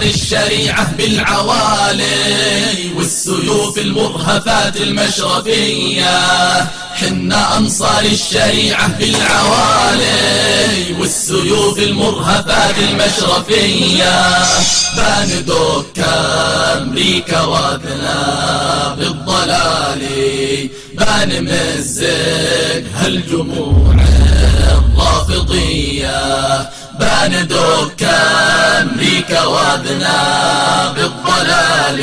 أنصار الشريعة بالعوالي والسيوف المرهفات المشرفية. حنا أنصار الشريعة بالعوالي والسيوف المرهفات المشرفية. باندوك أمريكا واذنا بالضلال. بانمزق هالجموع الرافضية. باندوك أمريكا واذنا بالضلال.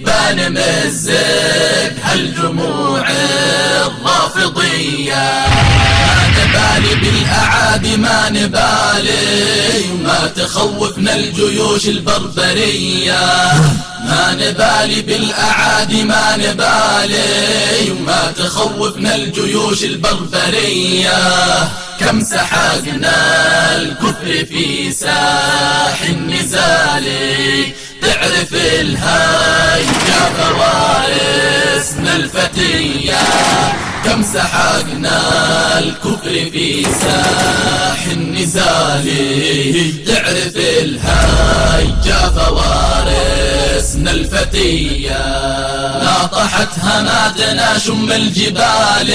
بانمزق هالجموع الرافضية. ما نبالي بالأعادي ما نبالي وما تخوفنا الجيوش البربرية. ما نبالي بالأعادي ما نبالي وما تخوفنا الجيوش البربرية. كم سحقنا الكفر في ساح النزال تعرف الهيجا فوارسنا الفتية كم سحقنا الكفر في ساح النزال. تعرف الهيجا فوارسنا الفتية. ناطحت هماتنا شم الجبال.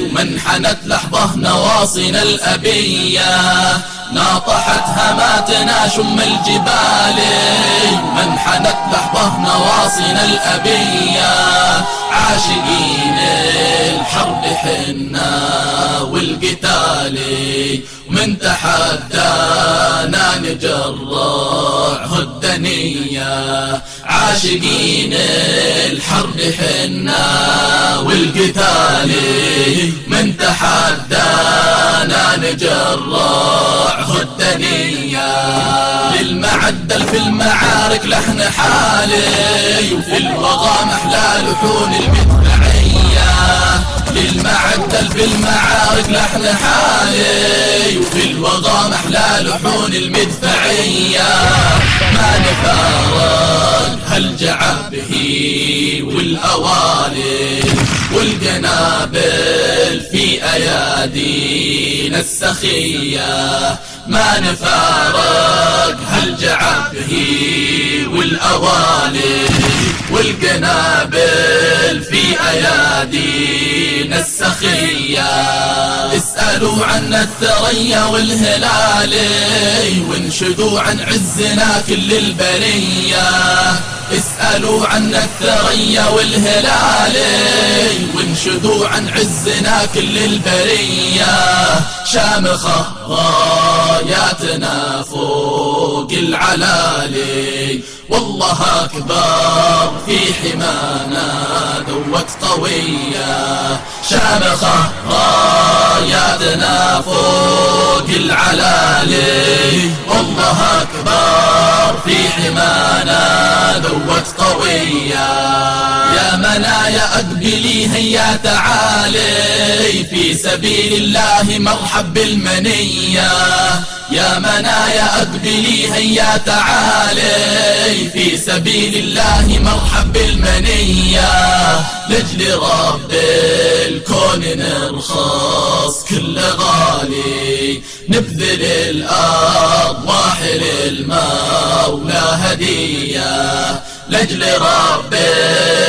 ومنحنت لحظة نواصينا الأبية. ناطحت هماتنا شم الجبال. منحنت لحظة نواصينا الأبية. عاشقين الحرب حنا والقتال. ومن تحدانا نجرع الدنية عاشقين الحرب حنا والقتال. من تحدانا نجرع الدنيا للمعدل في المعارك لحن حالي. وفي الوغى محلى لحون المدفعية للمعدل في المعارك لحن حالي وفي الوغى محلى لحون المدفعية. ما نفارق هالجعب به والأوالي والقنابل في أيادينا السخية. ما نفارق هالجعب به والأوالي والقنابل في أيادينا السخية اسألوا عن الثريا والهلالي وانشدوا عن عزنا كل البرية. اسألوا عن الثريا والهلالي وانشدوا عن عزنا كل البرية. شامخة راياتنا فوق. العلالي والله أكبر. في حمانا ذوت طوية شامخة راياتنا فوق العلالي والله أكبر. في حمانا ذوت طوية يا منايا أقبلي هيا تعالي في سبيل الله مرحب بالمنية. يا منايا أقبلي هيا تعالي في سبيل الله مرحب بالمنية. لجل رب الكون نرخص كل غالي. نبذل الأرواح للمولى هدية. لجل رب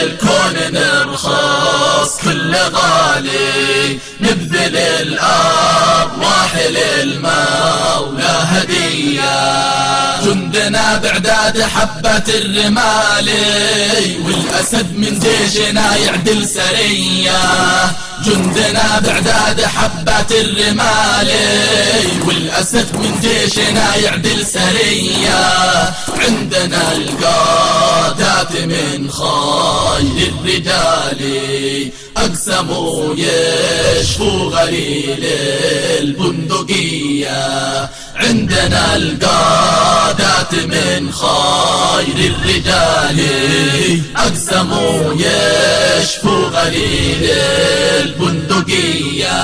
الكون نرخص كل غالي نبذل الأرواح للمولى هدية. جندنا بعداد حبة الرمال والأسد من جيشنا يعدل سرية. جندنا بعداد حبة الرمال والأسد من جيشنا يعدل سرية. عندنا القادات من خير الرجال أقسموا يشفوا غليل البندقية. عندنا القادات من خير الرجال أقسموا يشفوا غليل البندقية.